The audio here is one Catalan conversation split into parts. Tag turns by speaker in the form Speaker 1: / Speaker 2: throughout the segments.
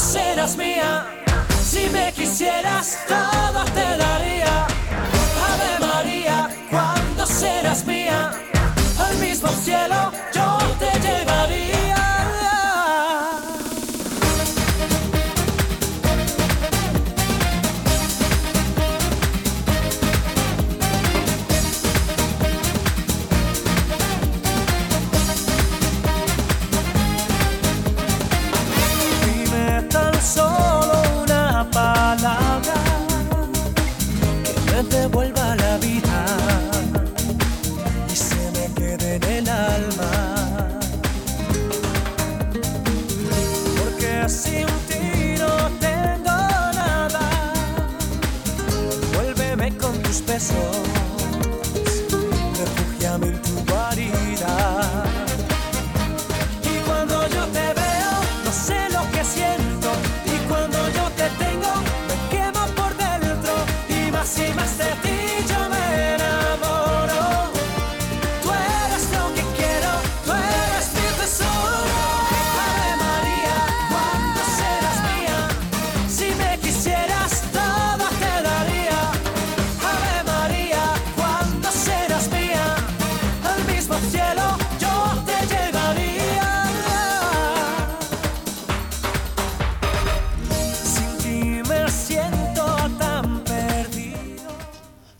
Speaker 1: serás mía? Si me quisieras, todo te daría. Ave María, ¿cuándo serás mía? Al mismo cielo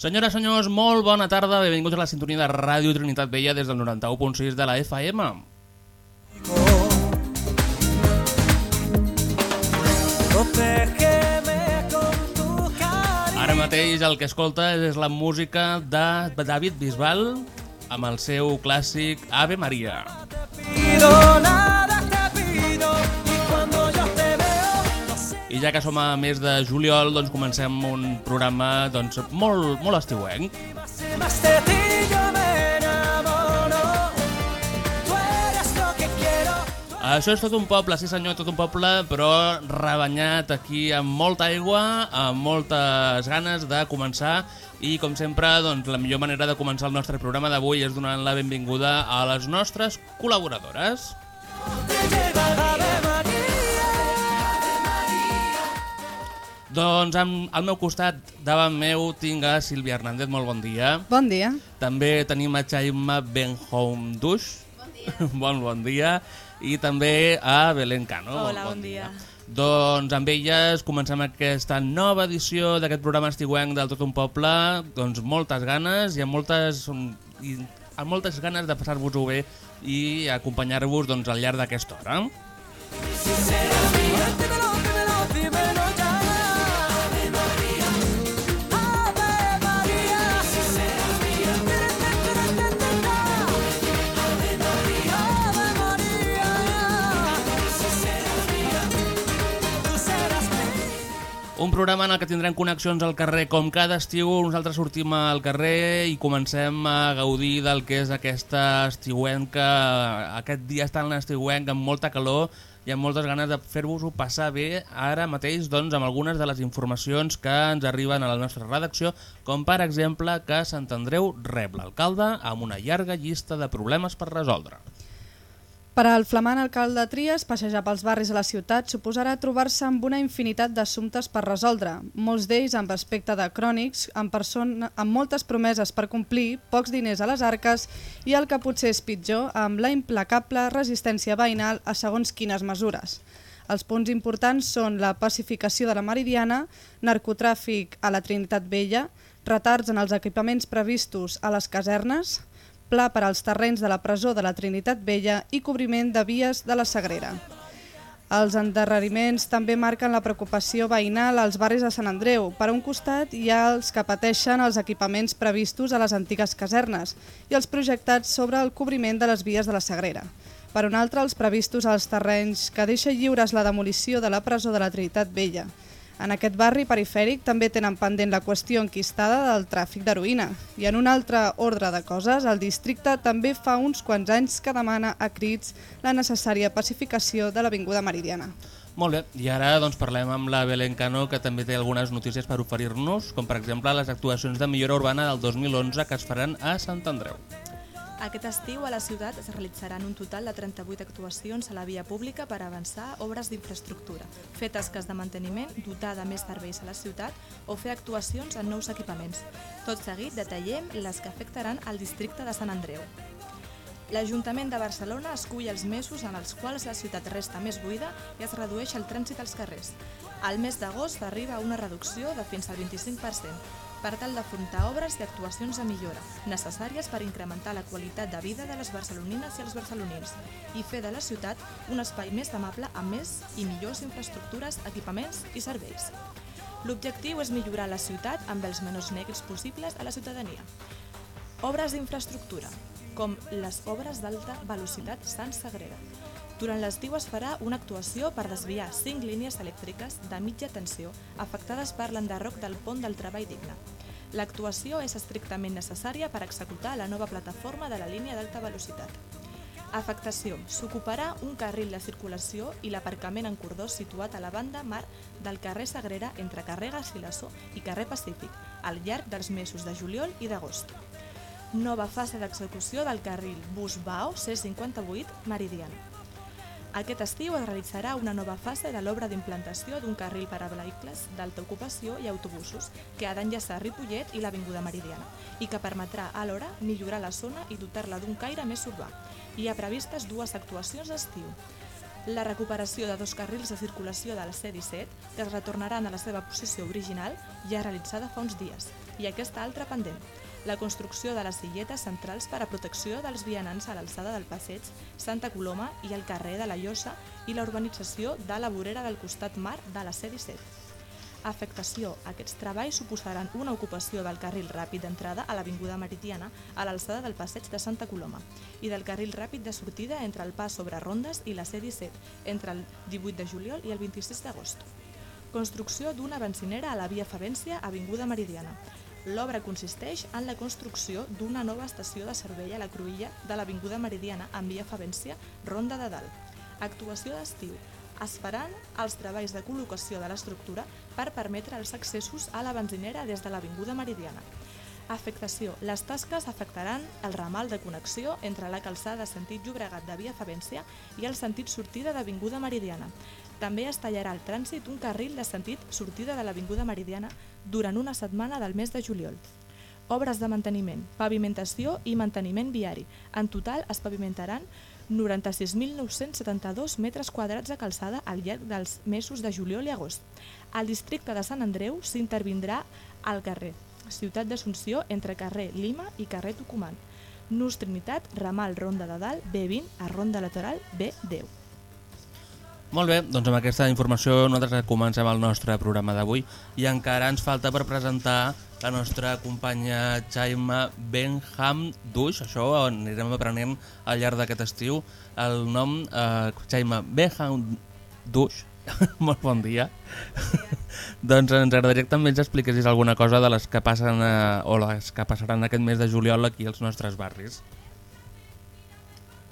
Speaker 2: Senyores, senyors, molt bona tarda. Benvinguts a la sintonia de Ràdio Trinitat Vella des del 91.6 de la FM. Ara mateix el que escolta és la música de David Bisbal amb el seu clàssic Ave Maria.
Speaker 1: pido, nada
Speaker 2: I ja que som a mes de juliol, doncs comencem un programa doncs, molt, molt estiuenc. Això és tot un poble, sí senyor, tot un poble, però rebanyat aquí amb molta aigua, amb moltes ganes de començar i com sempre, doncs, la millor manera de començar el nostre programa d'avui és donant la benvinguda a les nostres col·laboradores.
Speaker 1: Te
Speaker 2: Doncs amb, al meu costat, davant meu, tinc a Sílvia Hernández, molt bon dia.
Speaker 3: Bon dia.
Speaker 2: També tenim a Chaima Benhoumdush. Bon dia. bon, bon dia. I també a Belén Cano.
Speaker 4: Hola, bon dia.
Speaker 2: Doncs amb elles comencem aquesta nova edició d'aquest programa estiuenc del Tot un Poble, doncs moltes ganes i amb moltes, i amb moltes ganes de passar-vos-ho bé i acompanyar-vos doncs, al llarg d'aquesta hora.
Speaker 1: Dímelo,
Speaker 2: Un programa en el que tindrem connexions al carrer com cada estiu. Nosaltres sortim al carrer i comencem a gaudir del que és aquesta estiuenca, aquest dia tan estiuenc amb molta calor i amb moltes ganes de fer-vos-ho passar bé ara mateix doncs, amb algunes de les informacions que ens arriben a la nostra redacció, com per exemple que Sant Andreu rep l'alcalde amb una llarga llista de problemes per resoldre.
Speaker 3: Per al flamant alcalde Trias, passejar pels barris de la ciutat suposarà trobar-se amb una infinitat d'assumptes per resoldre, molts d'ells amb aspecte de crònics, amb, persona, amb moltes promeses per complir, pocs diners a les arques i el que potser és pitjor, amb la implacable resistència veïnal a segons quines mesures. Els punts importants són la pacificació de la Meridiana, narcotràfic a la Trinitat Vella, retards en els equipaments previstos a les casernes, pla per als terrenys de la presó de la Trinitat Vella i cobriment de vies de la Sagrera. Els endarreriments també marquen la preocupació veïnal als barris de Sant Andreu. Per un costat hi ha els que pateixen els equipaments previstos a les antigues casernes i els projectats sobre el cobriment de les vies de la Sagrera. Per un altre, els previstos als terrenys que deixa lliures la demolició de la presó de la Trinitat Vella. En aquest barri perifèric també tenen pendent la qüestió enquistada del tràfic d'heroïna. I en un altre ordre de coses, el districte també fa uns quants anys que demana a crits la necessària pacificació de l'Avinguda Meridiana.
Speaker 2: Molt bé, i ara doncs, parlem amb la Belén Cano, que també té algunes notícies per oferir-nos, com per exemple les actuacions de millora urbana del 2011 que es faran a Sant Andreu.
Speaker 4: Aquest estiu a la ciutat es realitzaran un total de 38 actuacions a la via pública per avançar obres d'infraestructura, fer tasques de manteniment, dotar de més serveis a la ciutat o fer actuacions en nous equipaments. Tot seguit detallem les que afectaran al districte de Sant Andreu. L'Ajuntament de Barcelona escull els mesos en els quals la ciutat resta més buida i es redueix el trànsit als carrers. Al mes d'agost arriba una reducció de fins al 25% per tal d'afrontar obres i actuacions de millora necessàries per incrementar la qualitat de vida de les barcelonines i els barcelonins i fer de la ciutat un espai més amable amb més i millors infraestructures, equipaments i serveis. L'objectiu és millorar la ciutat amb els menors negres possibles a la ciutadania. Obres d'infraestructura, com les obres d'alta velocitat Sant Sagrera. Durant l'estiu es farà una actuació per desviar 5 línies elèctriques de mitja tensió afectades per l'enderroc del pont del treball digne. L'actuació és estrictament necessària per executar la nova plataforma de la línia d'alta velocitat. Afectació. S'ocuparà un carril de circulació i l'aparcament en cordó situat a la banda mar del carrer Sagrera entre carrer Garcilaso i carrer Pacífic, al llarg dels mesos de juliol i d'agost. Nova fase d'execució del carril Bus-Bao C58 Meridiana. Aquest estiu es realitzarà una nova fase de l'obra d'implantació d'un carril per a vehicles d'alta ocupació i autobusos que ha d'enllaçar Ripollet i l'Avinguda Meridiana i que permetrà alhora millorar la zona i dotar-la d'un caire més urbà. Hi ha previstes dues actuacions d'estiu. La recuperació de dos carrils de circulació de la C-17 que es retornaran a la seva posició original ja realitzada fa uns dies i aquesta altra pendent la construcció de les silletes centrals per a protecció dels vianants a l'alçada del passeig Santa Coloma i el carrer de la Llosa i la urbanització de la vorera del costat mar de la C-17. Afectació. Aquests treballs suposaran una ocupació del carril ràpid d'entrada a l'Avinguda Meridiana a l'alçada del passeig de Santa Coloma i del carril ràpid de sortida entre el pas sobre Rondes i la C-17 entre el 18 de juliol i el 26 d'agost. Construcció d'una benzinera a la via Favència, Avinguda Meridiana. L'obra consisteix en la construcció d'una nova estació de servei a la cruïlla de l'Avinguda Meridiana en via Favència, Ronda de Dalt. Actuació d'estiu. Es faran els treballs de col·locació de l'estructura per permetre els accessos a la benzinera des de l'Avinguda Meridiana. Afectació. Les tasques afectaran el ramal de connexió entre la calçada sentit Llobregat de Via Favència i el sentit sortida d'Avinguda Meridiana. També es tallarà el trànsit un carril de sentit sortida de l'Avinguda Meridiana durant una setmana del mes de juliol. Obres de manteniment, pavimentació i manteniment viari. En total es pavimentaran 96.972 metres quadrats de calçada al llarg dels mesos de juliol i agost. Al districte de Sant Andreu s'intervindrà al carrer Ciutat d'Assumpció entre carrer Lima i carrer Tucumán. Nus Trinitat, ramal Ronda de Dalt, B20 a Ronda Lateral B10.
Speaker 2: Molt bé, doncs amb aquesta informació nosaltres comencem el nostre programa d'avui i encara ens falta per presentar la nostra companya Chaima Benham Dush, això anirem aprenent al llarg d'aquest estiu, el nom eh, Chaima Benham Dush, molt bon dia, doncs ens agradaria que també ens expliquessis alguna cosa de les que passen eh, o les que passaran aquest mes de juliol aquí als nostres barris.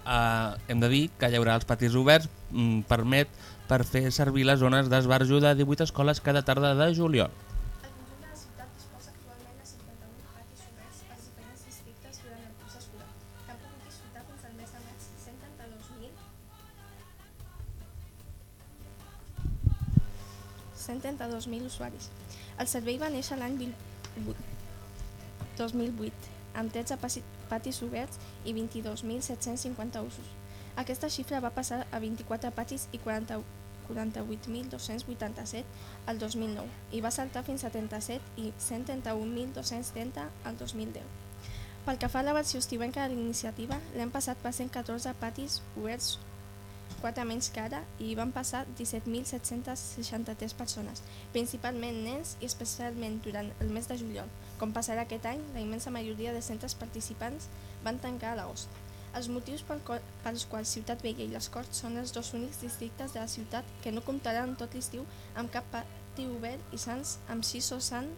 Speaker 2: Uh, hem de dir que hi haurà els patis oberts mm, permet per fer servir les zones d'esbarjo de 18 escoles cada tarda de juliol.
Speaker 5: El conjunt de la ciutat disposa actualment de 51 patis oberts als diferents districtes durant el curs escolar, que han pogut disfrutar fins al mes de maig 132.000 132.000 usuaris. El servei va néixer l'any 2008, amb 13 pasi- patis oberts i 22.750 usos. Aquesta xifra va passar a 24 patis i 40 48.287 el 2009 i va saltar fins a 37 i 131.230 el 2010. Pel que fa a la versió estivenca de l'iniciativa, l'any passat va ser 14 patis oberts 4 menys que ara i hi van passar 17.763 persones, principalment nens i especialment durant el mes de juliol. Com passarà aquest any, la immensa majoria de centres participants van tancar a l'agost. Els motius pels quals Ciutat Vella i les Corts són els dos únics districtes de la ciutat que no comptaran tot l'estiu amb cap pati obert i Sants amb 6 o Sant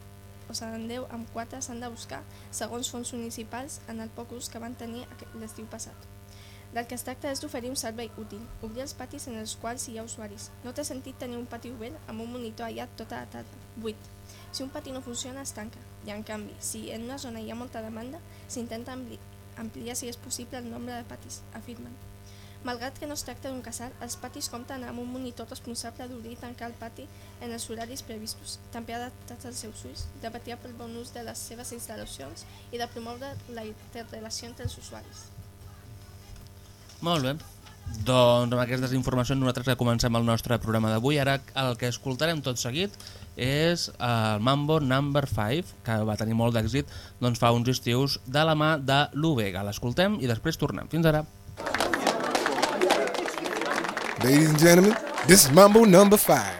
Speaker 5: o Sant Andreu amb 4 s'han de buscar, segons fons municipals, en el poc ús que van tenir l'estiu passat. Del que es tracta és d'oferir un servei útil, obrir els patis en els quals hi ha usuaris. No té sentit tenir un pati obert amb un monitor aïllat tota la tarda, buit. Si un pati no funciona, es tanca. I en canvi, si en una zona hi ha molta demanda, s'intenta ampli amplia si és possible el nombre de patis, afirmen. Malgrat que no es tracta d'un casal, els patis compten amb un monitor responsable d'obrir i tancar el pati en els horaris previstos, també adaptats als seus ulls, de vetllar pel bon ús de les seves instal·lacions i de promoure la interrelació entre els usuaris.
Speaker 2: Molt bé. Doncs amb aquestes informacions nosaltres ja comencem el nostre programa d'avui. Ara el que escoltarem tot seguit és el Mambo Number 5, que va tenir molt d'èxit doncs, fa uns estius de la mà de l'Ovega. L'escoltem i després tornem. Fins ara.
Speaker 6: Ladies and gentlemen, this is Mambo Number 5.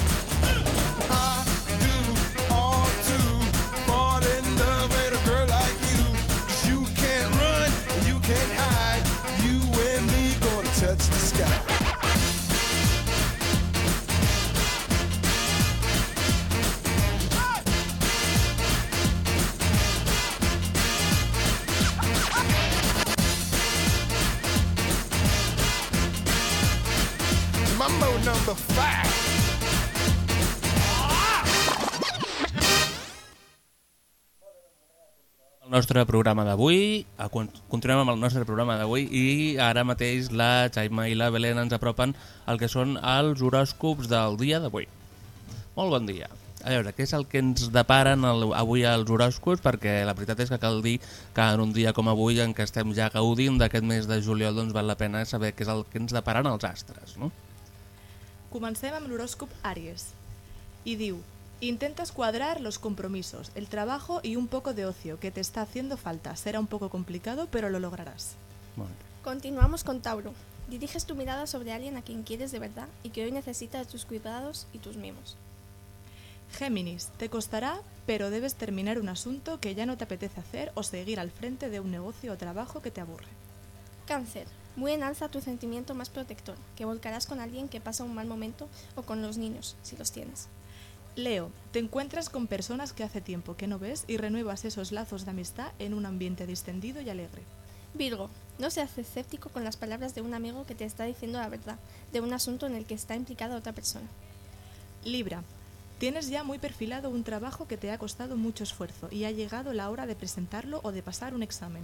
Speaker 2: Nostre programa d'avui, continuem amb el nostre programa d'avui i ara mateix la Xaima i la Belén ens apropen el que són els horòscops del dia d'avui. Molt bon dia. A veure, què és el que ens deparen el, avui els horòscops? Perquè la veritat és que cal dir que en un dia com avui, en què estem ja gaudint d'aquest mes de juliol, doncs val la pena saber què és el que ens deparen els astres, no?
Speaker 4: Comencem amb l'horòscop Aries. Y diu, intentas cuadrar los compromisos, el trabajo y un poco de ocio que te está haciendo falta. Será un poco complicado, pero lo lograrás.
Speaker 5: Continuamos con Tauro. Diriges tu mirada sobre alguien a quien quieres de verdad y que hoy necesita de tus cuidados y tus mimos.
Speaker 4: Géminis, te costará, pero debes terminar un asunto que ya no te apetece hacer o seguir al frente de un negocio o trabajo que te aburre.
Speaker 5: Cáncer. Muy en alza tu sentimiento más protector, que volcarás con alguien que pasa un mal momento o con los niños, si los tienes.
Speaker 4: Leo, te encuentras con personas que hace tiempo que no ves y renuevas esos lazos de amistad en un ambiente distendido y alegre.
Speaker 5: Virgo. No seas escéptico con las palabras de un amigo que te está diciendo la verdad, de un asunto en el que está implicada otra persona.
Speaker 4: Libra, tienes ya muy perfilado un trabajo que te ha costado mucho esfuerzo y ha llegado la hora de presentarlo o de pasar un examen.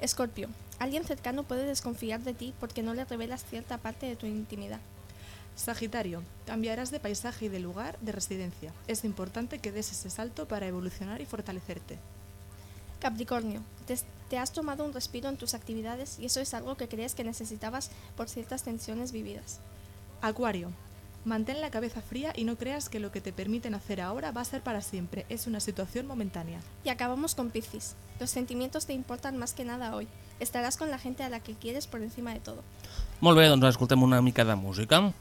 Speaker 5: Escorpio. Alguien cercano puede desconfiar de ti porque no le revelas cierta parte de tu intimidad.
Speaker 4: Sagitario, cambiarás de paisaje y de lugar de residencia. Es importante que des ese salto para evolucionar y fortalecerte.
Speaker 5: Capricornio. Te, te has tomado un respiro en tus actividades y eso es algo que crees que necesitabas por ciertas tensiones vividas.
Speaker 4: Acuario, mantén la cabeza fría y no creas que lo que te permiten hacer ahora va a ser para siempre. Es una situación momentánea.
Speaker 5: Y acabamos con Piscis. Los sentimientos te importan más que nada hoy. Estarás con la gente a la que quieres por encima de todo.
Speaker 7: Molt bé, doncs escoltem una mica de música.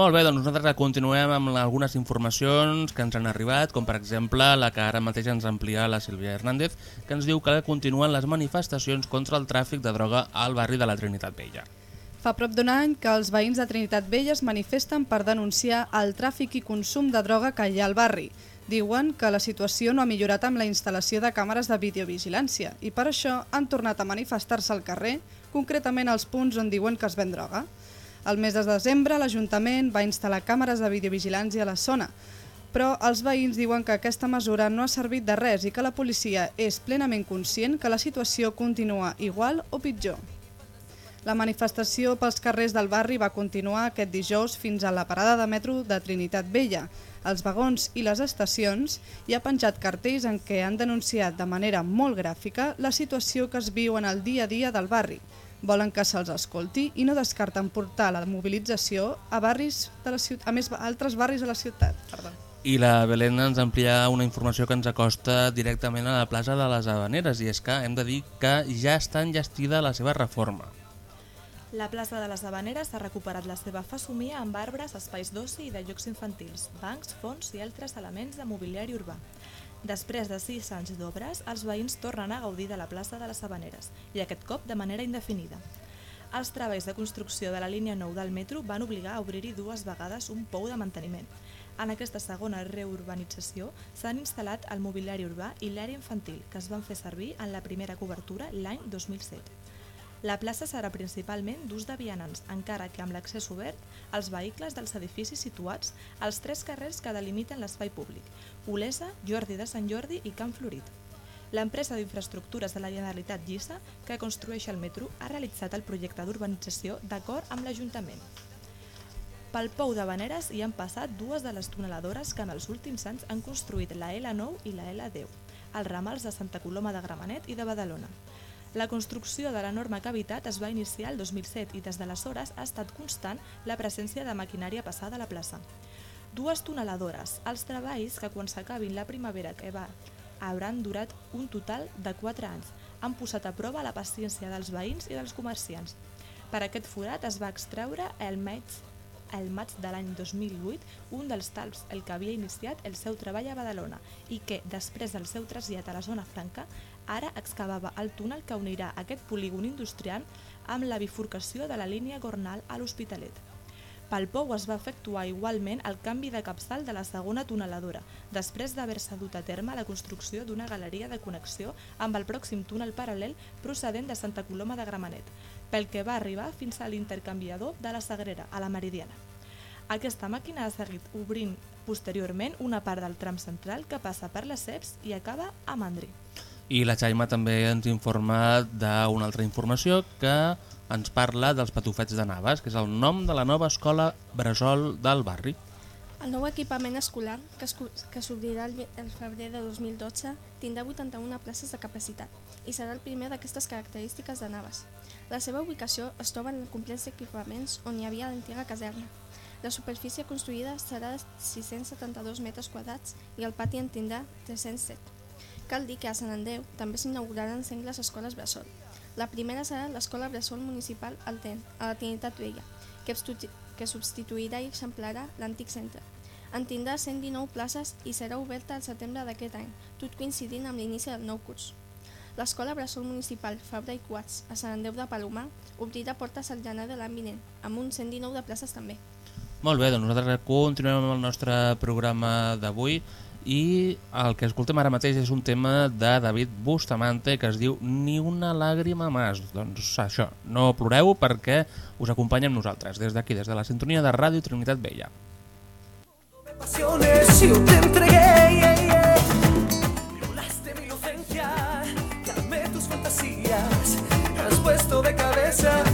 Speaker 7: Molt bé, doncs nosaltres continuem amb algunes informacions que ens han arribat, com per exemple la que ara mateix ens amplia la Sílvia Hernández, que ens diu que continuen les manifestacions contra el tràfic de droga al barri de la Trinitat Vella.
Speaker 3: Fa prop d'un any que els veïns de Trinitat Vella es manifesten per denunciar el tràfic i consum de droga que hi ha al barri. Diuen que la situació no ha millorat amb la instal·lació de càmeres de videovigilància i per això han tornat a manifestar-se al carrer, concretament als punts on diuen que es ven droga. El mes de desembre l'Ajuntament va instal·lar càmeres de videovigilància a la zona, però els veïns diuen que aquesta mesura no ha servit de res i que la policia és plenament conscient que la situació continua igual o pitjor. La manifestació pels carrers del barri va continuar aquest dijous fins a la parada de metro de Trinitat Vella, els vagons i les estacions i ha penjat cartells en què han denunciat de manera molt gràfica la situació que es viu en el dia a dia del barri. Volen que se'ls escolti i no descarten portar la mobilització a barris de la ciutat, a més a altres barris de la ciutat. Perdó.
Speaker 7: I la Belén ens amplia una informació que ens acosta directament a la plaça de les Habaneres i és que hem de dir que ja està enllestida la seva reforma.
Speaker 4: La plaça de les Habaneres ha recuperat la seva fesomia amb arbres, espais d'oci i de llocs infantils, bancs, fonts i altres elements de mobiliari urbà. Després de sis anys d'obres, els veïns tornen a gaudir de la plaça de les Habaneres, i aquest cop de manera indefinida. Els treballs de construcció de la línia 9 del metro van obligar a obrir-hi dues vegades un pou de manteniment. En aquesta segona reurbanització s'han instal·lat el mobiliari urbà i l'àrea infantil, que es van fer servir en la primera cobertura l'any 2007. La plaça serà principalment d'ús de vianants, encara que amb l'accés obert als vehicles dels edificis situats als tres carrers que delimiten l'espai públic, Olesa, Jordi de Sant Jordi i Camp Florit. L'empresa d'infraestructures de la Generalitat Lliça, que construeix el metro, ha realitzat el projecte d'urbanització d'acord amb l'Ajuntament. Pel Pou de Vaneres hi han passat dues de les tuneladores que en els últims anys han construït la L9 i la L10, als ramals de Santa Coloma de Gramenet i de Badalona. La construcció de l'enorme cavitat es va iniciar el 2007 i des d'aleshores ha estat constant la presència de maquinària passada a la plaça. Dues tuneladores, els treballs que quan s'acabin la primavera que va hauran durat un total de 4 anys. Han posat a prova la paciència dels veïns i dels comerciants. Per aquest forat es va extreure el maig, el maig de l'any 2008 un dels talps el que havia iniciat el seu treball a Badalona i que, després del seu trasllat a la zona franca, ara excavava el túnel que unirà aquest polígon industrial amb la bifurcació de la línia Gornal a l'Hospitalet. Pel Pou es va efectuar igualment el canvi de capçal de la segona tuneladora, després d'haver-se dut a terme la construcció d'una galeria de connexió amb el pròxim túnel paral·lel procedent de Santa Coloma de Gramenet, pel que va arribar fins a l'intercanviador de la Sagrera, a la Meridiana. Aquesta màquina ha seguit obrint posteriorment una part del tram central que passa per les CEPS i acaba a Mandri.
Speaker 2: I la Jaima també ens informa d'una altra informació que ens parla dels patufets de Navas, que és el nom de la nova escola Bressol del barri.
Speaker 5: El nou equipament escolar, que, es, que s'obrirà el, el febrer de 2012, tindrà 81 places de capacitat i serà el primer d'aquestes característiques de Navas. La seva ubicació es troba en el complex d'equipaments on hi havia l'antiga caserna. La superfície construïda serà de 672 metres quadrats i el pati en tindrà 307. Cal dir que a Sant Andreu també s'inauguraran sengles escoles Bressol. La primera serà l'Escola Bressol Municipal al TEN, a la Trinitat Vella, que, que substituirà i exemplarà l'antic centre. En tindrà 119 places i serà oberta al setembre d'aquest any, tot coincidint amb l'inici del nou curs. L'Escola Bressol Municipal Fabra i Quats, a Sant Andreu de Palomar, obrirà portes al gener de l'any vinent, amb un 119 de places també.
Speaker 2: Molt bé, doncs nosaltres continuem amb el nostre programa d'avui i el que escoltem ara mateix és un tema de David Bustamante que es diu Ni una làgrima més. Doncs això, no ploreu perquè us acompanyem nosaltres des d'aquí, des de la sintonia de Ràdio Trinitat Vella.
Speaker 1: yeah. Violaste mi inocencia, calmé tus fantasías. De cabeza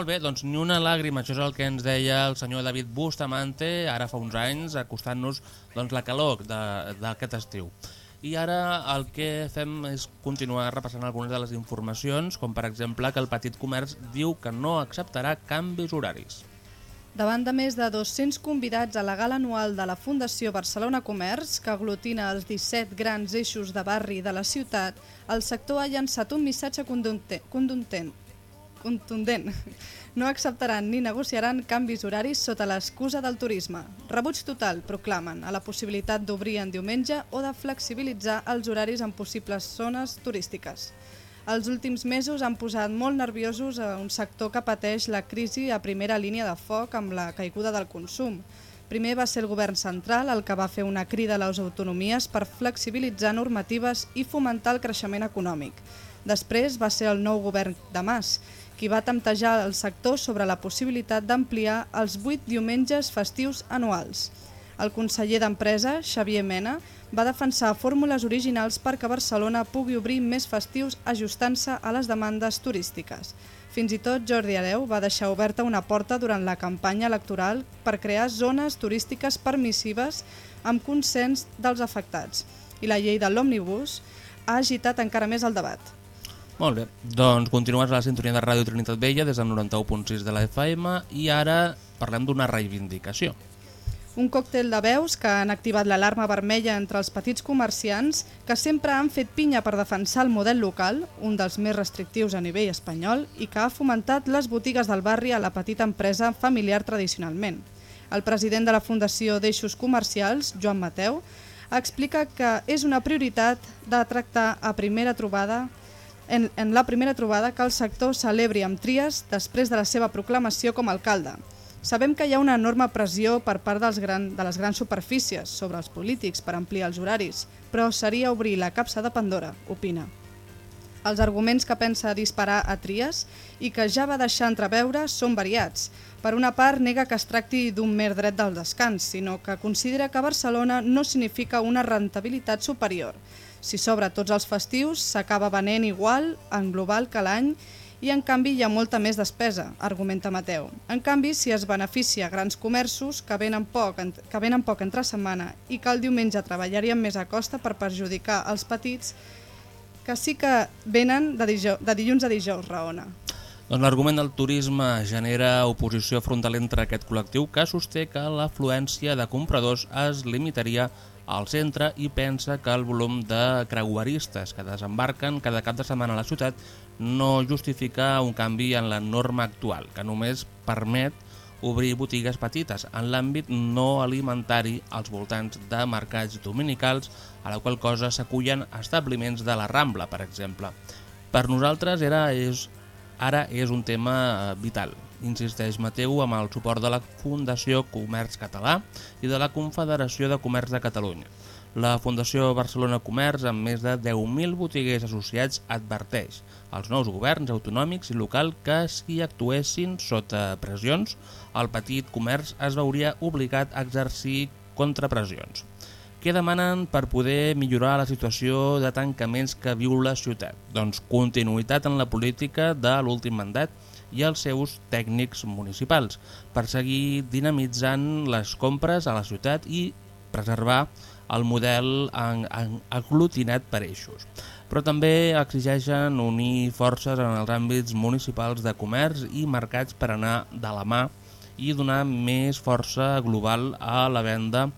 Speaker 2: Molt bé, doncs ni una làgrima, això és el que ens deia el senyor David Bustamante ara fa uns anys, acostant-nos doncs, la calor d'aquest estiu. I ara el que fem és continuar repassant algunes de les informacions, com per exemple que el petit comerç diu que no acceptarà canvis horaris.
Speaker 3: Davant de més de 200 convidats a la gala anual de la Fundació Barcelona Comerç, que aglutina els 17 grans eixos de barri de la ciutat, el sector ha llançat un missatge contundent. Contundent. No acceptaran ni negociaran canvis horaris sota l'excusa del turisme. Rebuig total, proclamen, a la possibilitat d'obrir en diumenge o de flexibilitzar els horaris en possibles zones turístiques. Els últims mesos han posat molt nerviosos a un sector que pateix la crisi a primera línia de foc amb la caiguda del consum. Primer va ser el govern central el que va fer una crida a les autonomies per flexibilitzar normatives i fomentar el creixement econòmic. Després va ser el nou govern de Mas, qui va temptejar el sector sobre la possibilitat d'ampliar els 8 diumenges festius anuals. El conseller d'Empresa, Xavier Mena, va defensar fórmules originals perquè Barcelona pugui obrir més festius ajustant-se a les demandes turístiques. Fins i tot Jordi Areu va deixar oberta una porta durant la campanya electoral per crear zones turístiques permissives amb consens dels afectats. I la llei de l'òmnibus ha agitat encara més el debat.
Speaker 2: Molt bé, doncs continues a la sintonia de Ràdio Trinitat Vella des del 91.6 de la FM i ara parlem d'una reivindicació.
Speaker 3: Un còctel de veus que han activat l'alarma vermella entre els petits comerciants que sempre han fet pinya per defensar el model local, un dels més restrictius a nivell espanyol, i que ha fomentat les botigues del barri a la petita empresa familiar tradicionalment. El president de la Fundació d'Eixos Comercials, Joan Mateu, explica que és una prioritat de tractar a primera trobada en, en la primera trobada que el sector celebri amb Tries després de la seva proclamació com a alcalde. Sabem que hi ha una enorme pressió per part dels gran, de les grans superfícies sobre els polítics per ampliar els horaris, però seria obrir la capsa de Pandora, opina. Els arguments que pensa disparar a Tries i que ja va deixar entreveure són variats. Per una part, nega que es tracti d'un mer dret del descans, sinó que considera que Barcelona no significa una rentabilitat superior. Si s'obre tots els festius, s'acaba venent igual en global que l'any i en canvi hi ha molta més despesa, argumenta Mateu. En canvi, si es beneficia grans comerços que venen poc, que venen poc entre setmana i que el diumenge treballarien més a costa per perjudicar els petits, que sí que venen de, dijou, de dilluns a dijous, raona.
Speaker 2: Doncs l'argument del turisme genera oposició frontal entre aquest col·lectiu que sosté que l'afluència de compradors es limitaria al centre i pensa que el volum de creueristes que desembarquen cada cap de setmana a la ciutat no justifica un canvi en la norma actual, que només permet obrir botigues petites en l'àmbit no alimentari als voltants de mercats dominicals, a la qual cosa s'acullen establiments de la Rambla, per exemple. Per nosaltres era, és, ara és un tema eh, vital, insisteix Mateu amb el suport de la Fundació Comerç Català i de la Confederació de Comerç de Catalunya. La Fundació Barcelona Comerç, amb més de 10.000 botiguers associats, adverteix als nous governs autonòmics i local que si actuessin sota pressions, el petit comerç es veuria obligat a exercir contrapressions. Què demanen per poder millorar la situació de tancaments que viu la ciutat? Doncs continuïtat en la política de l'últim mandat i els seus tècnics municipals per seguir dinamitzant les compres a la ciutat i preservar el model aglutinat per eixos. Però també exigeixen unir forces en els àmbits municipals de comerç i mercats per anar de la mà i donar més força global a la venda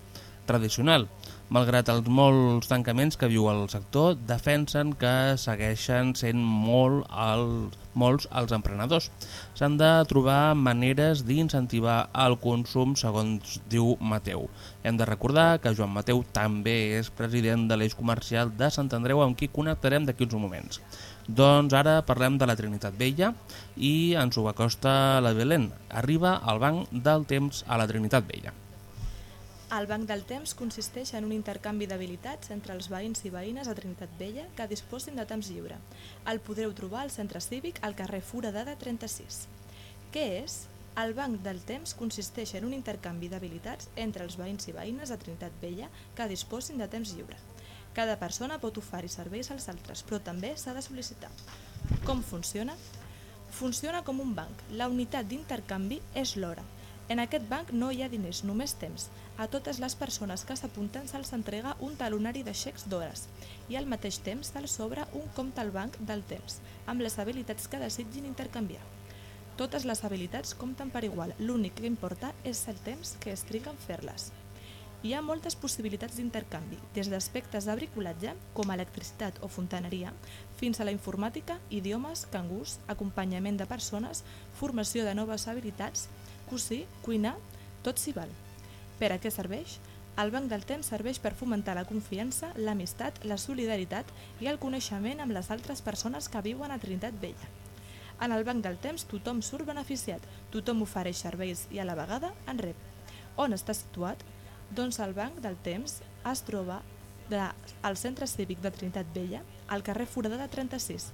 Speaker 2: tradicional. Malgrat els molts tancaments que viu el sector, defensen que segueixen sent molt el, molts els emprenedors. S'han de trobar maneres d'incentivar el consum, segons diu Mateu. Hem de recordar que Joan Mateu també és president de l'eix comercial de Sant Andreu, amb qui connectarem d'aquí uns moments. Doncs ara parlem de la Trinitat Vella i ens ho acosta la Belén. Arriba al banc del temps a la Trinitat Vella.
Speaker 4: El Banc del Temps consisteix en un intercanvi d'habilitats entre els veïns i veïnes a Trinitat Vella que disposin de temps lliure. El podreu trobar al centre cívic al carrer Foradada 36. Què és? El Banc del Temps consisteix en un intercanvi d'habilitats entre els veïns i veïnes a Trinitat Vella que disposin de temps lliure. Cada persona pot oferir serveis als altres, però també s'ha de sol·licitar. Com funciona? Funciona com un banc. La unitat d'intercanvi és l'hora. En aquest banc no hi ha diners, només temps. A totes les persones que s'apunten se'ls entrega un talonari de xecs d'hores i al mateix temps se'ls obre un compte al banc del temps, amb les habilitats que desitgin intercanviar. Totes les habilitats compten per igual, l'únic que importa és el temps que es triga fer-les. Hi ha moltes possibilitats d'intercanvi, des d'aspectes de bricolatge, com electricitat o fontaneria, fins a la informàtica, idiomes, cangurs, acompanyament de persones, formació de noves habilitats, cosir, cuinar, tot s'hi val. Per a què serveix? El Banc del Temps serveix per fomentar la confiança, l'amistat, la solidaritat i el coneixement amb les altres persones que viuen a Trinitat Vella. En el Banc del Temps tothom surt beneficiat, tothom ofereix serveis i a la vegada en rep. On està situat? Doncs el Banc del Temps es troba de, al Centre Cívic de Trinitat Vella, al carrer Foradada 36.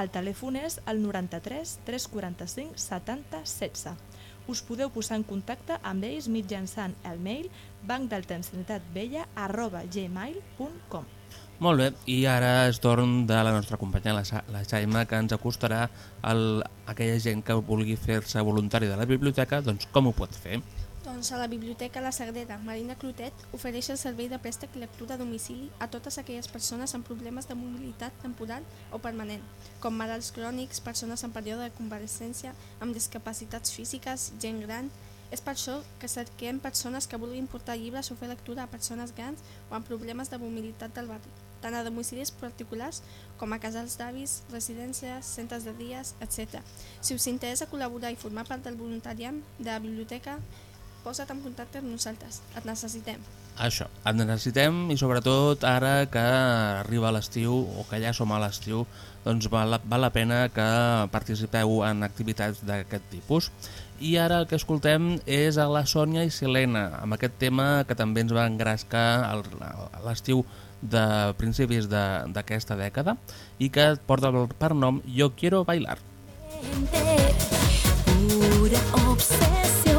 Speaker 4: El telèfon és el 93 345 70 16. Us podeu posar en contacte amb ells mitjançant el mail bancdeltemstrinitatbella arroba gmail.com
Speaker 2: Molt bé, i ara és torn de la nostra companya, la, la que ens acostarà el, aquella gent que vulgui fer-se voluntari de la biblioteca, doncs com ho pot fer?
Speaker 5: Doncs a la Biblioteca La Sagrera Marina Clotet ofereix el servei de préstec i lectura a domicili a totes aquelles persones amb problemes de mobilitat temporal o permanent, com malalts crònics, persones en període de convalescència, amb discapacitats físiques, gent gran... És per això que cerquem persones que vulguin portar llibres o fer lectura a persones grans o amb problemes de mobilitat del barri, tant a domicilis particulars com a casals d'avis, residències, centres de dies, etc. Si us interessa col·laborar i formar part del voluntariat de la biblioteca, posa't en contacte amb nosaltres. Et necessitem.
Speaker 2: Això, et necessitem i sobretot ara que arriba l'estiu o que ja som a l'estiu, doncs val, la- val la pena que participeu en activitats d'aquest tipus. I ara el que escoltem és a la Sònia i Selena, amb aquest tema que també ens va engrescar l'estiu de principis de- d'aquesta dècada i que porta per nom Yo Quiero Bailar.
Speaker 7: Pura obsesión.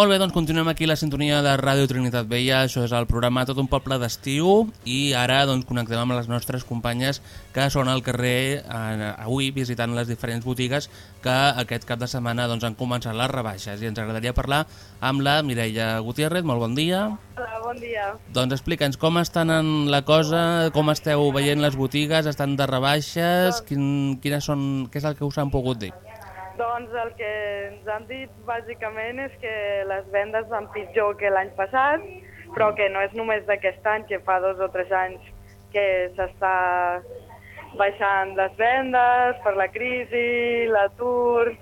Speaker 2: Molt bé, doncs continuem aquí la sintonia de Ràdio Trinitat Vella. Això és el programa Tot un poble d'estiu i ara doncs, connectem amb les nostres companyes que són al carrer eh, avui visitant les diferents botigues que aquest cap de setmana doncs, han començat les rebaixes i ens agradaria parlar amb la Mireia Gutiérrez. Molt bon dia.
Speaker 8: Hola, bon dia.
Speaker 2: Doncs explica'ns com estan en la cosa, com esteu veient les botigues, estan de rebaixes, quin, quines són, què és el que us han pogut dir?
Speaker 8: Doncs el que ens han dit bàsicament és que les vendes van pitjor que l'any passat, però que no és només d'aquest any, que fa dos o tres anys que s'està baixant les vendes per la crisi, l'atur...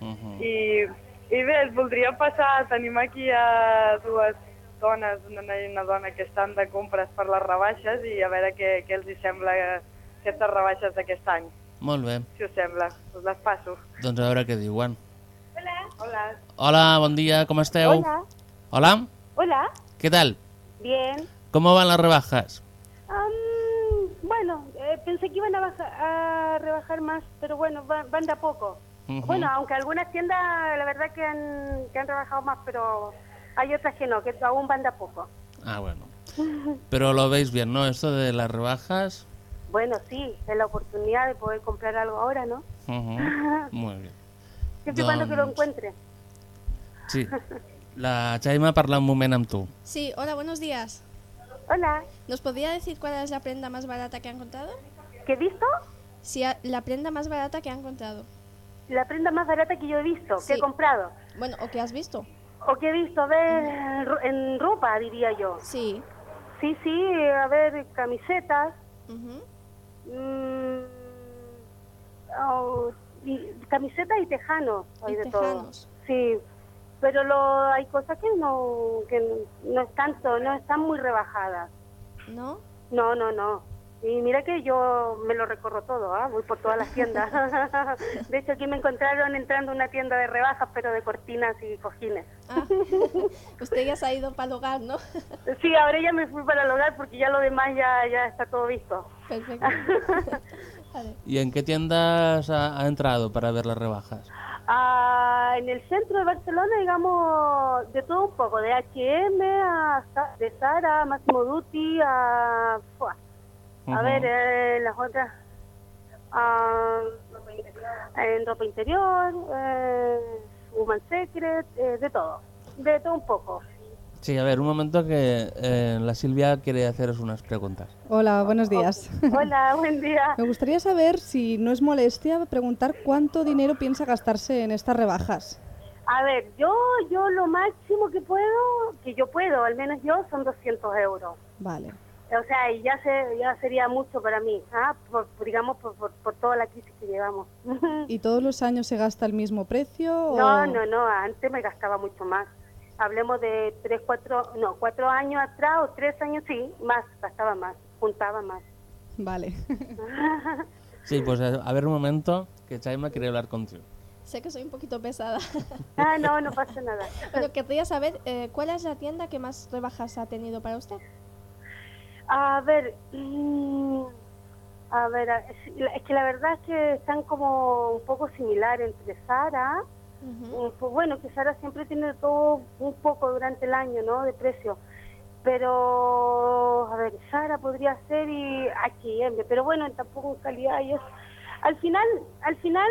Speaker 2: Uh -huh.
Speaker 8: I, I bé, es voldria passar, tenim aquí a dues dones, una noia i una dona que estan de compres per les rebaixes i a veure què, què els hi sembla aquestes rebaixes d'aquest any,
Speaker 2: Molt bé,
Speaker 8: si us sembla. Us les passo.
Speaker 2: doncs a veure què diuen.
Speaker 8: Hola.
Speaker 2: Hola, bon dia, com esteu?
Speaker 9: Hola.
Speaker 2: Hola,
Speaker 9: Hola,
Speaker 2: ¿qué tal?
Speaker 9: bien.
Speaker 2: ¿Cómo van las rebajas?
Speaker 9: Am, bueno, eh, pensé que iban a, baja- a rebajar más, pero bueno, van, van de a poco.
Speaker 2: Ujú.
Speaker 9: Bueno, aunque algunas tiendas, la verdad que han, que han rebajado más, pero hay otras que no, que aún van de a poco.
Speaker 2: Ah, bueno. Pero lo veis bien, ¿no? Esto de las rebajas.
Speaker 9: Bueno, sí, es la oportunidad de poder comprar algo ahora, ¿no?
Speaker 2: Ujú. Muy bien.
Speaker 9: Siempre y cuando que lo encuentre.
Speaker 2: Sí. La Chaima parla un moment amb tu.
Speaker 5: Sí, hola, buenos días.
Speaker 9: Hola,
Speaker 5: ¿Nos podría decir cuál es la prenda más barata que ha encontrado?
Speaker 9: ¿qué he visto?
Speaker 5: Sí, la prenda más barata que ha encontrado.
Speaker 9: La prenda más barata que yo he visto, que
Speaker 5: Sí.
Speaker 9: he comprado.
Speaker 5: Bueno, o que has visto.
Speaker 9: O que he visto, a ver, en ro- en ropa, diría yo.
Speaker 5: Sí.
Speaker 9: Sí, sí, a ver, camisetas.
Speaker 5: Ujú.
Speaker 9: Mm, oh, y, camisetas y tejanos hay
Speaker 5: Y
Speaker 9: de
Speaker 5: tejanos.
Speaker 9: todo. Sí, pero lo, hay cosas que no que no es tanto, no están muy rebajadas.
Speaker 5: ¿No?
Speaker 9: No, no, no. Y mira que yo me lo recorro todo, ¿ah? voy por todas las tiendas. de hecho, aquí me encontraron entrando a una tienda de rebajas, pero de cortinas y cojines.
Speaker 5: Ah. Usted ya se ha ido para el hogar, ¿no?
Speaker 9: Sí, ahora ya me fui para el hogar porque ya lo demás ya, ya está todo visto.
Speaker 5: Perfecto.
Speaker 2: ¿Y en qué tiendas ha, ha entrado para ver las rebajas?
Speaker 9: Ah, en el centro de Barcelona, digamos, de todo un poco, de H&M, a de Sara, Máximo Duty, a... ¡fua! A ver, eh, las otras... ah, en ropa interior, eh, Woman Secret, eh, de todo, de todo un poco.
Speaker 2: Sí, a ver, un momento que eh, la Silvia quiere haceros unas preguntas.
Speaker 3: Hola, buenos días.
Speaker 9: Hola, buen día.
Speaker 3: Me gustaría saber si no es molestia preguntar cuánto dinero piensa gastarse en estas rebajas.
Speaker 9: A ver, yo yo lo máximo que puedo, que yo puedo, al menos yo, son 200 euros.
Speaker 3: Vale.
Speaker 9: O sea, y ya, se, ya sería mucho para mí, ¿ah? por, digamos, por, por, por toda la crisis que llevamos.
Speaker 3: ¿Y todos los años se gasta el mismo precio? o-
Speaker 9: No, no, no, antes me gastaba mucho más. Hablemos de tres, cuatro, no, cuatro años atrás o tres años, sí, más, gastaba más, juntaba más.
Speaker 3: Vale.
Speaker 2: Sí, pues a, a ver un momento que Chaima quiere hablar contigo.
Speaker 5: Sé que soy un poquito pesada.
Speaker 9: Ah, no, no pasa nada.
Speaker 5: Pero querría saber eh, cuál es la tienda que más rebajas ha tenido para usted.
Speaker 9: A ver, mm, a ver, a- es es que la verdad es que están como un poco similares entre Sara, Pues bueno, que Sara siempre tiene todo un poco durante el año, ¿no? De precio. Pero, a ver, Sara podría ser y H&M, pero bueno, tampoco en calidad y eso. Al final, al final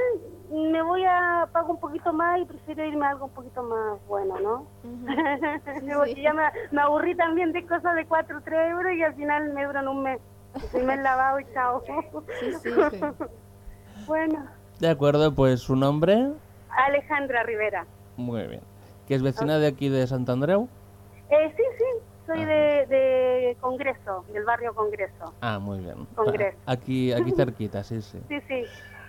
Speaker 9: me voy a pago un poquito más y prefiero irme a algo un poquito más bueno, ¿no? Porque
Speaker 5: Sí.
Speaker 9: ya me, me aburrí también de cosas de 4 o 3 euros y al final me duran un mes. Un mes lavado y chao.
Speaker 5: Sí, sí.
Speaker 3: Sí.
Speaker 9: bueno,
Speaker 2: De acuerdo, pues su nombre.
Speaker 9: Alejandra Rivera.
Speaker 2: Muy bien. Que es vecina de aquí de Sant Andreu.
Speaker 9: Eh, sí, sí, soy
Speaker 2: Ah.
Speaker 9: de, de Congreso, del barrio Congreso.
Speaker 2: Ah, muy bien.
Speaker 9: Congreso.
Speaker 2: Aquí, aquí cerquita, sí, sí.
Speaker 9: Sí, sí.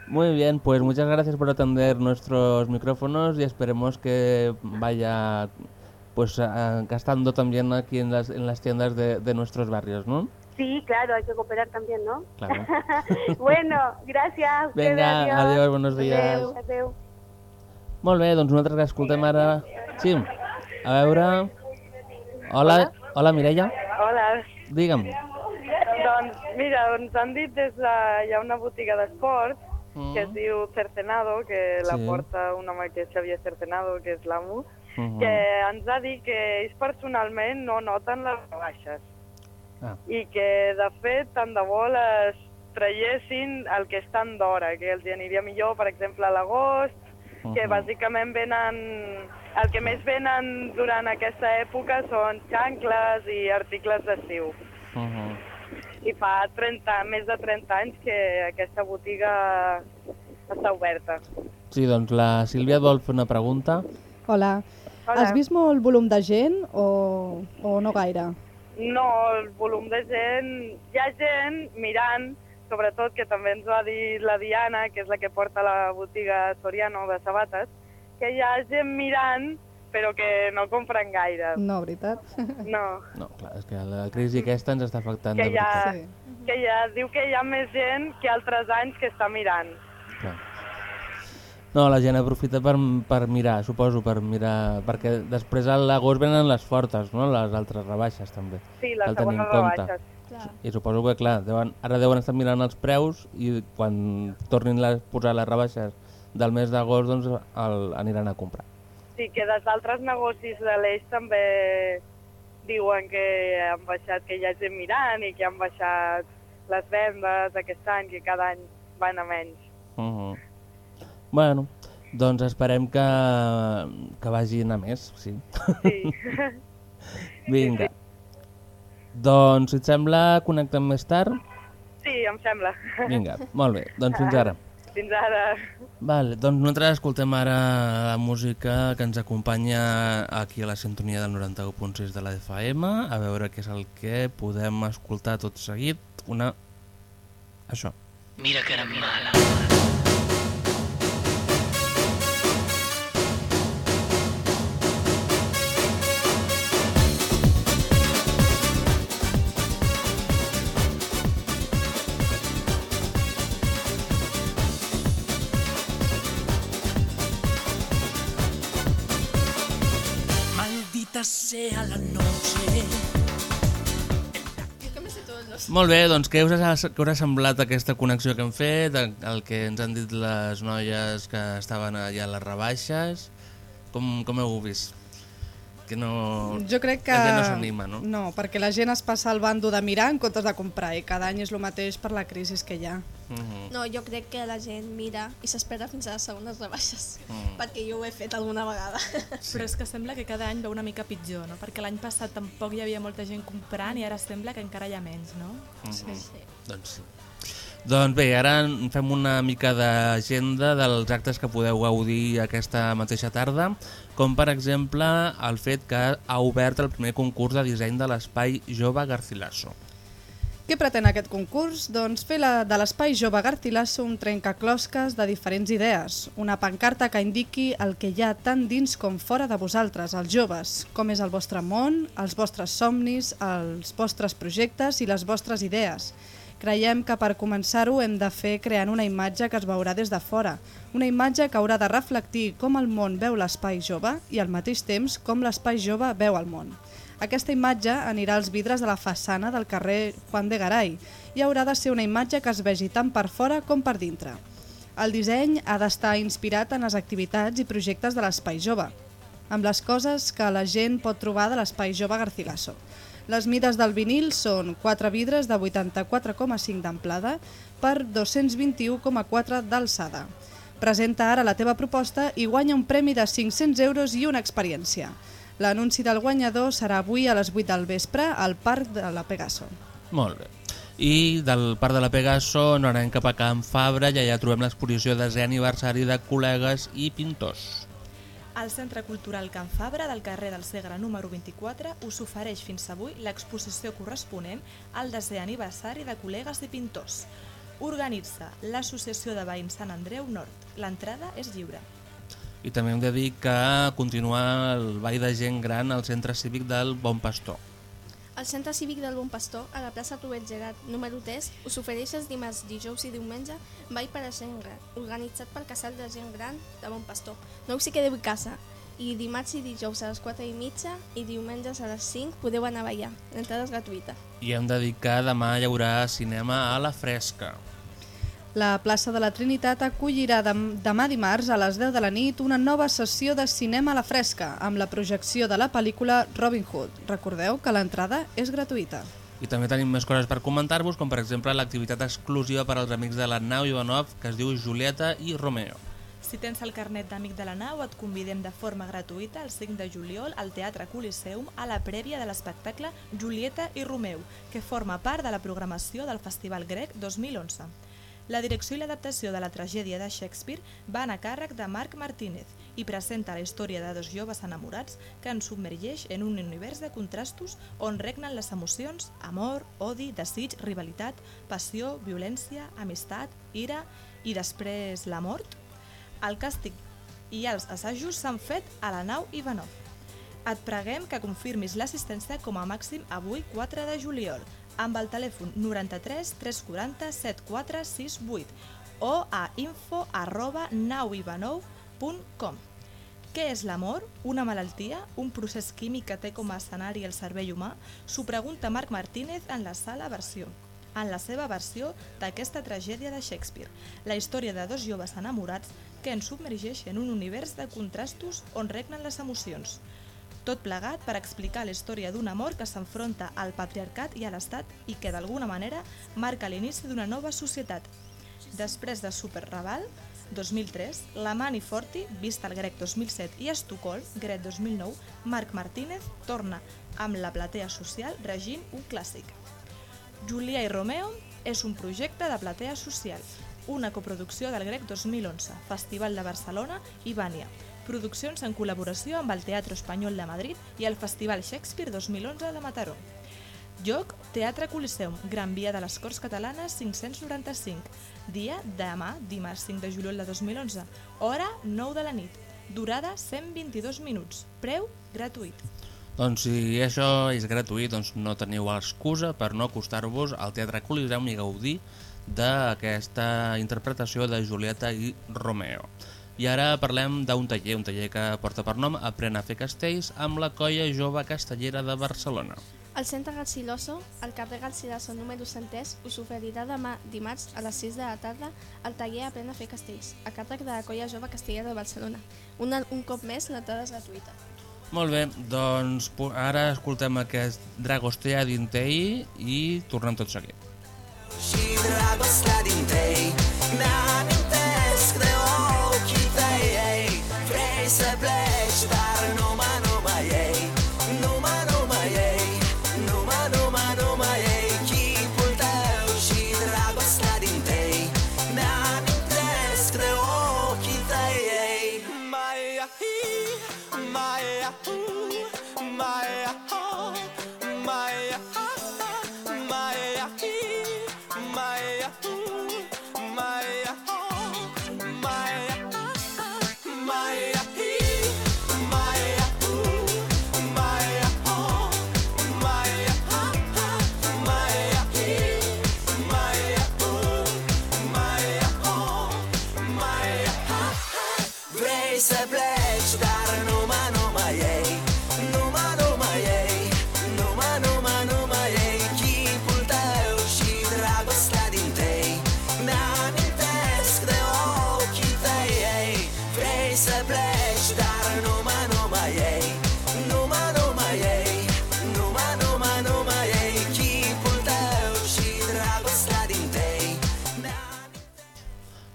Speaker 2: Muy bien, pues muchas gracias por atender nuestros micrófonos y esperemos que vaya pues ah, gastando también aquí en las, en las tiendas de, de nuestros barrios, ¿no?
Speaker 9: Sí, claro, hay que cooperar también, ¿no?
Speaker 2: Claro.
Speaker 9: bueno, gracias.
Speaker 2: Venga, adiós, buenos días.
Speaker 9: Adéu, adéu.
Speaker 2: Molt bé, doncs nosaltres que escoltem ara... Sí, a veure... Hola, hola Mireia,
Speaker 8: Hola.
Speaker 2: digue'm.
Speaker 8: Doncs mira, ens han dit des de... Hi ha una botiga d'esports que es
Speaker 2: Mm.
Speaker 8: diu Cercenado, que la
Speaker 2: Sí.
Speaker 8: porta un home que és Xavier Cercenado, que és l'amo,
Speaker 2: Mhm.
Speaker 8: que ens ha dit que ells personalment no noten les rebaixes
Speaker 2: Ah.
Speaker 8: i que, de fet, tant de bo les traiessin el que estan d'hora, que els hi aniria millor, per exemple, a l'agost, que
Speaker 2: Mhm.
Speaker 8: bàsicament venen... El que més venen durant aquesta època són xancles i articles d'estiu.
Speaker 2: Mhm.
Speaker 8: I fa 30, més de 30 anys que aquesta botiga està oberta.
Speaker 2: Sí, doncs la Sílvia et vol fer una pregunta.
Speaker 3: Hola.
Speaker 8: Hola.
Speaker 3: Has vist molt volum de gent o, o no gaire?
Speaker 8: No, el volum de gent... Hi ha gent mirant, sobretot que també ens ho ha dit la Diana, que és la que porta la botiga Soriano de sabates, que hi ha gent mirant però que no compren gaire.
Speaker 3: No, veritat?
Speaker 8: No,
Speaker 2: No, clar, és que la crisi aquesta ens està afectant
Speaker 8: que
Speaker 2: de
Speaker 8: hi ha,
Speaker 2: veritat.
Speaker 3: Sí.
Speaker 8: que ha, diu que hi ha més gent que altres anys que està mirant.
Speaker 2: Clar. No, la gent aprofita per, per mirar, suposo, per mirar... Perquè després a l'agost venen les fortes, no? Les altres rebaixes, també.
Speaker 8: Sí, les segones
Speaker 2: compte.
Speaker 8: rebaixes.
Speaker 5: Clar.
Speaker 2: I suposo que, clar, deuen, ara deuen estar mirant els preus i quan tornin a posar les rebaixes del mes d'agost, doncs el, aniran a comprar.
Speaker 8: Sí, que des d'altres negocis de l'Eix també diuen que han baixat, que hi ha gent mirant i que han baixat les vendes aquest any, que cada any van a menys.
Speaker 2: Uh -huh. Bueno, doncs esperem que, que vagin a més, sí.
Speaker 8: Sí.
Speaker 2: Vinga. Doncs, si et sembla, connectem més tard?
Speaker 8: sí, em sembla.
Speaker 2: Vinga, molt bé. Doncs fins ara.
Speaker 8: Fins ara.
Speaker 2: Vale, doncs nosaltres escoltem ara la música que ens acompanya aquí a la sintonia del 91.6 de la FM, a veure què és el que podem escoltar tot seguit. Una... Això.
Speaker 10: Mira que era mala.
Speaker 1: Maldita sea la noche.
Speaker 2: Molt bé, doncs què us, ha, què us ha semblat aquesta connexió que hem fet, el, el que ens han dit les noies que estaven allà a les rebaixes? Com, com heu vist? Que no...
Speaker 3: Jo crec que...
Speaker 2: La gent no s'anima, no?
Speaker 3: No, perquè la gent es passa al bando de mirar en comptes de comprar i cada any és el mateix per la crisi que hi ha.
Speaker 2: Uh -huh.
Speaker 5: No, jo crec que la gent mira i s'espera fins a les segones rebaixes,
Speaker 2: Mm.
Speaker 5: perquè jo ho he fet alguna vegada.
Speaker 4: Però és que sembla que cada any va una mica pitjor, no? Perquè l'any passat tampoc hi havia molta gent comprant i ara sembla que encara hi ha menys, no?
Speaker 2: Sí. Doncs sí. Doncs bé, ara fem una mica d'agenda dels actes que podeu gaudir aquesta mateixa tarda, com per exemple el fet que ha obert el primer concurs de disseny de l'espai Jove Garcilaso.
Speaker 3: Què pretén aquest concurs? Doncs fer la, de l'Espai Jove Garcilaso un trencaclosques de diferents idees, una pancarta que indiqui el que hi ha tant dins com fora de vosaltres, els joves, com és el vostre món, els vostres somnis, els vostres projectes i les vostres idees. Creiem que per començar-ho hem de fer creant una imatge que es veurà des de fora, una imatge que haurà de reflectir com el món veu l'espai jove i al mateix temps com l'espai jove veu el món. Aquesta imatge anirà als vidres de la façana del carrer Juan de Garay i haurà de ser una imatge que es vegi tant per fora com per dintre. El disseny ha d'estar inspirat en les activitats i projectes de l'Espai Jove, amb les coses que la gent pot trobar de l'Espai Jove Garcilaso. Les mides del vinil són 4 vidres de 84,5 d'amplada per 221,4 d'alçada. Presenta ara la teva proposta i guanya un premi de 500 euros i una experiència. L'anunci del guanyador serà avui a les 8 del vespre al Parc de la Pegaso.
Speaker 2: Molt bé. I del Parc de la Pegaso no anem cap a Can Fabra i allà trobem l'exposició de 10 aniversari de col·legues i pintors.
Speaker 4: El Centre Cultural Can Fabra del carrer del Segre número 24 us ofereix fins avui l'exposició corresponent al desè aniversari de col·legues i pintors. Organitza l'Associació de Veïns Sant Andreu Nord. L'entrada és lliure.
Speaker 2: I també hem de dir que continua el ball de gent gran al centre cívic del Bon Pastor.
Speaker 5: El Centre Cívic del Bon Pastor, a la plaça Robert Gerat número 3, us ofereix els dimarts, dijous i diumenge ball per a gent gran, organitzat pel casal de gent gran de Bon Pastor. No us hi quedeu a casa. I dimarts i dijous a les 4 i mitja i diumenges a les 5 podeu anar a ballar. L'entrada és gratuïta.
Speaker 2: I hem de dir que demà hi haurà cinema a la fresca.
Speaker 3: La plaça de la Trinitat acollirà dem demà dimarts a les 10 de la nit una nova sessió de cinema a la fresca amb la projecció de la pel·lícula Robin Hood. Recordeu que l'entrada és gratuïta.
Speaker 2: I també tenim més coses per comentar-vos, com per exemple l'activitat exclusiva per als amics de la Nau Ivanov, que es diu Julieta i Romeo.
Speaker 4: Si tens el carnet d'amic de la nau, et convidem de forma gratuïta el 5 de juliol al Teatre Coliseum a la prèvia de l'espectacle Julieta i Romeu, que forma part de la programació del Festival Grec 2011. La direcció i l'adaptació de la tragèdia de Shakespeare van a càrrec de Marc Martínez i presenta la història de dos joves enamorats que ens submergeix en un univers de contrastos on regnen les emocions, amor, odi, desig, rivalitat, passió, violència, amistat, ira i després la mort. El càstig i els assajos s'han fet a la nau Ivanov. Et preguem que confirmis l'assistència com a màxim avui 4 de juliol amb el telèfon 93 340 7468 o a info arroba nauivanov.com. Què és l'amor? Una malaltia? Un procés químic que té com a escenari el cervell humà? S'ho pregunta Marc Martínez en la sala versió en la seva versió d'aquesta tragèdia de Shakespeare, la història de dos joves enamorats que ens submergeix en un univers de contrastos on regnen les emocions. Tot plegat per explicar la història d'un amor que s'enfronta al patriarcat i a l'estat i que d'alguna manera marca l'inici d'una nova societat. Després de Super Raval, 2003, La Mani Forti, vist al Grec 2007 i Estocolm, Grec 2009, Marc Martínez torna amb la platea social regint un clàssic. Julia i Romeo és un projecte de platea social, una coproducció del Grec 2011, Festival de Barcelona i Bània, produccions en col·laboració amb el Teatre Espanyol de Madrid i el Festival Shakespeare 2011 de Mataró. Lloc, Teatre Coliseum, Gran Via de les Corts Catalanes 595. Dia, demà, dimarts 5 de juliol de 2011. Hora, 9 de la nit. Durada, 122 minuts. Preu, gratuït.
Speaker 2: Doncs si això és gratuït, doncs no teniu excusa per no acostar-vos al Teatre Coliseum i gaudir d'aquesta interpretació de Julieta i Romeo. I ara parlem d'un taller, un taller que porta per nom Aprèn a fer castells amb la colla jove castellera de Barcelona.
Speaker 5: El Centre Garciloso, al carrer Garcilaso número 103, us oferirà demà dimarts a les 6 de la tarda el taller Aprèn a fer castells, a càrrec de la colla jove castellera de Barcelona. Una, un cop més, l'entrada és gratuïta.
Speaker 2: Molt bé, doncs ara escoltem aquest Dragostea d'Intei i tornem tot seguit.
Speaker 11: la gosta di te. Na.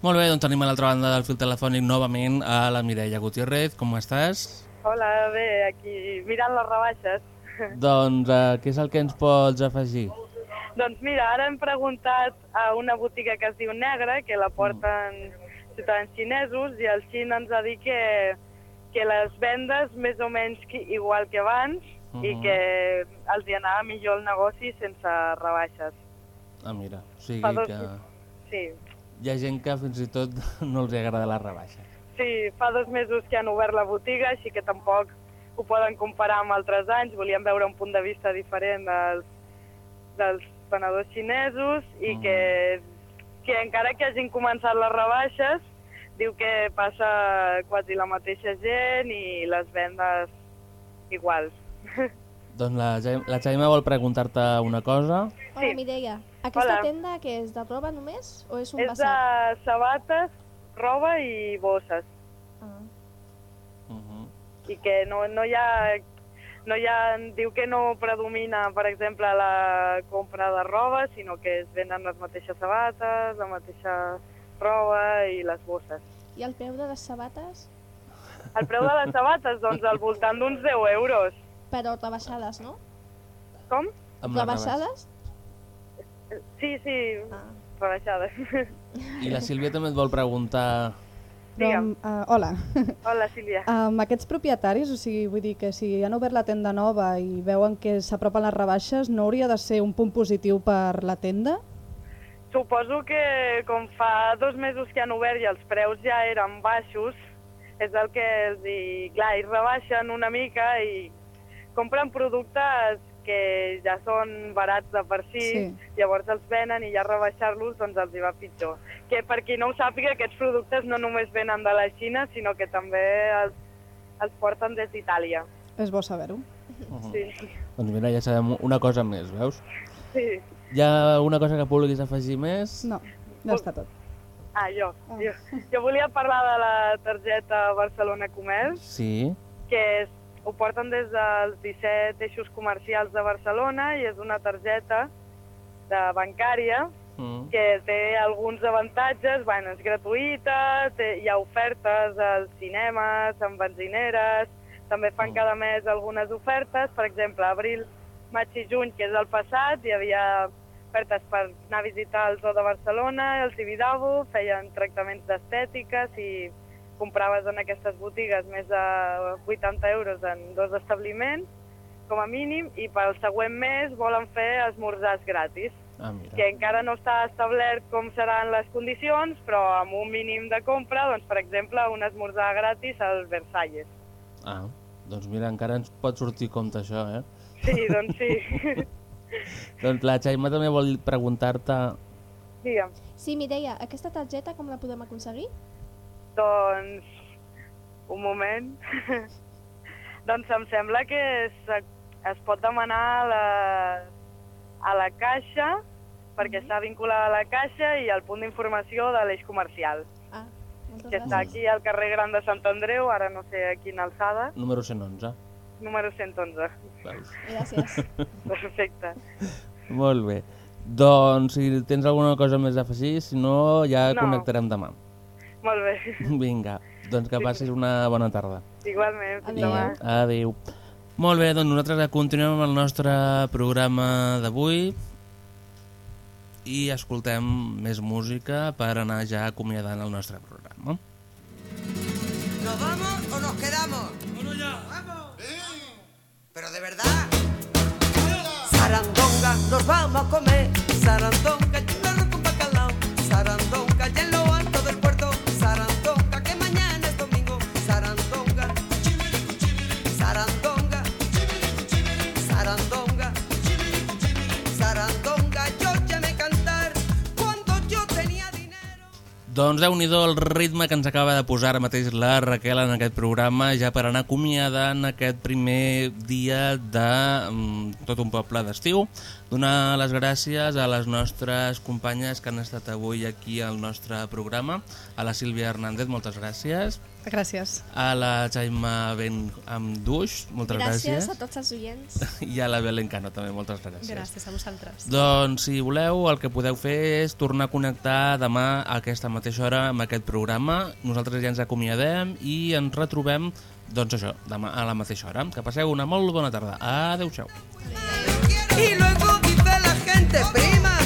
Speaker 2: Molt bé, doncs tenim a l'altra banda del fil telefònic novament a la Mireia Gutiérrez. Com estàs?
Speaker 8: Hola, bé, aquí mirant les rebaixes.
Speaker 2: Doncs eh, què és el que ens pots afegir?
Speaker 8: doncs mira, ara hem preguntat a una botiga que es diu Negra, que la porten ciutadans xinesos, i el xin ens ha dit que, que les vendes més o menys que, igual que abans i
Speaker 2: Mhm.
Speaker 8: que els hi anava millor el negoci sense rebaixes.
Speaker 2: Ah, mira, o sigui
Speaker 8: Fa dos-
Speaker 2: que
Speaker 8: Sí,
Speaker 2: hi ha gent que fins i tot no els agrada la rebaixa.
Speaker 8: sí, fa dos mesos que han obert la botiga, així que tampoc ho poden comparar amb altres anys. Volíem veure un punt de vista diferent dels, dels venedors xinesos i
Speaker 2: Mm.
Speaker 8: que, que encara que hagin començat les rebaixes, diu que passa quasi la mateixa gent i les vendes iguals.
Speaker 2: Doncs la, la Xaima vol preguntar-te una cosa.
Speaker 5: Hola,
Speaker 8: Sí.
Speaker 5: Mireia. Aquesta
Speaker 8: Hola.
Speaker 5: tenda que és de roba només o és un
Speaker 8: És de
Speaker 5: basar?
Speaker 8: sabates, roba i bosses.
Speaker 5: Ah.
Speaker 2: Uh -huh.
Speaker 8: I que no, no hi ha... No hi ha, diu que no predomina, per exemple, la compra de roba, sinó que es venen les mateixes sabates, la mateixa roba i les bosses.
Speaker 5: I el preu de les sabates?
Speaker 8: El preu de les sabates, doncs, al voltant d'uns 10 euros.
Speaker 5: Però rebaixades, no?
Speaker 8: Com?
Speaker 2: Amb
Speaker 5: rebaixades?
Speaker 8: Sí, sí,
Speaker 5: Ah.
Speaker 8: rebaixades.
Speaker 2: I la Sílvia també et vol preguntar...
Speaker 3: Però, uh, hola.
Speaker 8: Hola, Sílvia.
Speaker 3: Amb aquests propietaris, o sigui, vull dir que si han obert la tenda nova i veuen que s'apropen les rebaixes, no hauria de ser un punt positiu per la tenda?
Speaker 8: Suposo que com fa dos mesos que han obert i els preus ja eren baixos, és el que els hi... Clar, ells rebaixen una mica i compren productes que ja són barats de per si,
Speaker 3: Sí.
Speaker 8: llavors els venen i ja rebaixar-los doncs els hi va pitjor. Que per qui no ho sàpiga, aquests productes no només venen de la Xina, sinó que també els, els porten des d'Itàlia.
Speaker 3: És bo saber-ho.
Speaker 2: Uh -huh.
Speaker 8: Sí,
Speaker 2: Doncs mira, ja sabem una cosa més, veus?
Speaker 8: sí.
Speaker 2: Hi ha alguna cosa que vulguis afegir més?
Speaker 3: No, ja està tot.
Speaker 8: Ah, jo. jo. Jo volia parlar de la targeta Barcelona Comerç,
Speaker 2: Sí.
Speaker 8: que és, ho porten des dels 17 eixos comercials de Barcelona i és una targeta de bancària
Speaker 2: Mm.
Speaker 8: que té alguns avantatges, bueno, és gratuïta, té, hi ha ofertes als cinemes, en benzineres, també fan
Speaker 2: Mm.
Speaker 8: cada mes algunes ofertes, per exemple, abril, maig i juny, que és el passat, hi havia ofertes per anar a visitar el Zoo de Barcelona, el Tibidabo, feien tractaments d'estètiques i compraves en aquestes botigues més de 80 euros en dos establiments, com a mínim, i pel següent mes volen fer esmorzars gratis
Speaker 2: Ah, mira.
Speaker 8: que encara no està establert com seran les condicions, però amb un mínim de compra, doncs, per exemple, un esmorzar gratis al Versalles.
Speaker 2: Ah, doncs mira, encara ens pot sortir compte això, eh?
Speaker 8: Sí, doncs sí.
Speaker 2: Doncs la Xaima també vol preguntar-te...
Speaker 8: Digue'm.
Speaker 5: Sí, Mireia, aquesta targeta com la podem aconseguir?
Speaker 8: Doncs, un moment. doncs em sembla que es, es pot demanar a la, a la caixa, perquè està vinculada a la caixa i al punt d'informació de l'eix comercial,
Speaker 5: Ah,
Speaker 8: que està
Speaker 5: gràcies.
Speaker 8: aquí al carrer Gran de Sant Andreu, ara no sé a quina alçada,
Speaker 2: Número 111.
Speaker 8: número 111.
Speaker 2: Veus?
Speaker 5: Gràcies.
Speaker 8: Perfecte.
Speaker 2: Molt bé. Doncs si tens alguna cosa més a afegir, si no ja
Speaker 8: No.
Speaker 2: connectarem demà.
Speaker 8: Molt bé.
Speaker 2: Vinga, doncs que passis una bona tarda.
Speaker 8: Igualment. Fins
Speaker 5: Adéu.
Speaker 8: demà.
Speaker 2: Adéu. Molt bé, doncs nosaltres continuem amb el nostre programa d'avui i escoltem més música per anar ja acomiadant el nostre programa.
Speaker 10: ¿Nos vamos o nos quedamos? Bueno, ya. ¡Vamos! Pero de verdad. Sarandonga, nos vamos a comer. Sarandonga,
Speaker 2: Doncs déu nhi el ritme que ens acaba de posar ara mateix la Raquel en aquest programa, ja per anar acomiadant aquest primer dia de mm, tot un poble d'estiu. Donar les gràcies a les nostres companyes que han estat avui aquí al nostre programa. A la Sílvia Hernández, moltes gràcies.
Speaker 3: Gràcies.
Speaker 2: A la Jaima Ben Amduix, moltes gràcies.
Speaker 5: Gràcies a tots els oients.
Speaker 2: I a la Belén Cano també, moltes gràcies.
Speaker 4: Gràcies a vosaltres.
Speaker 2: Doncs si voleu, el que podeu fer és tornar a connectar demà a aquesta mateixa hora amb aquest programa. Nosaltres ja ens acomiadem i ens retrobem, doncs això, demà a la mateixa hora. Que passeu una molt bona tarda. Adéu-siau.
Speaker 10: Y luego dice la gente, prima,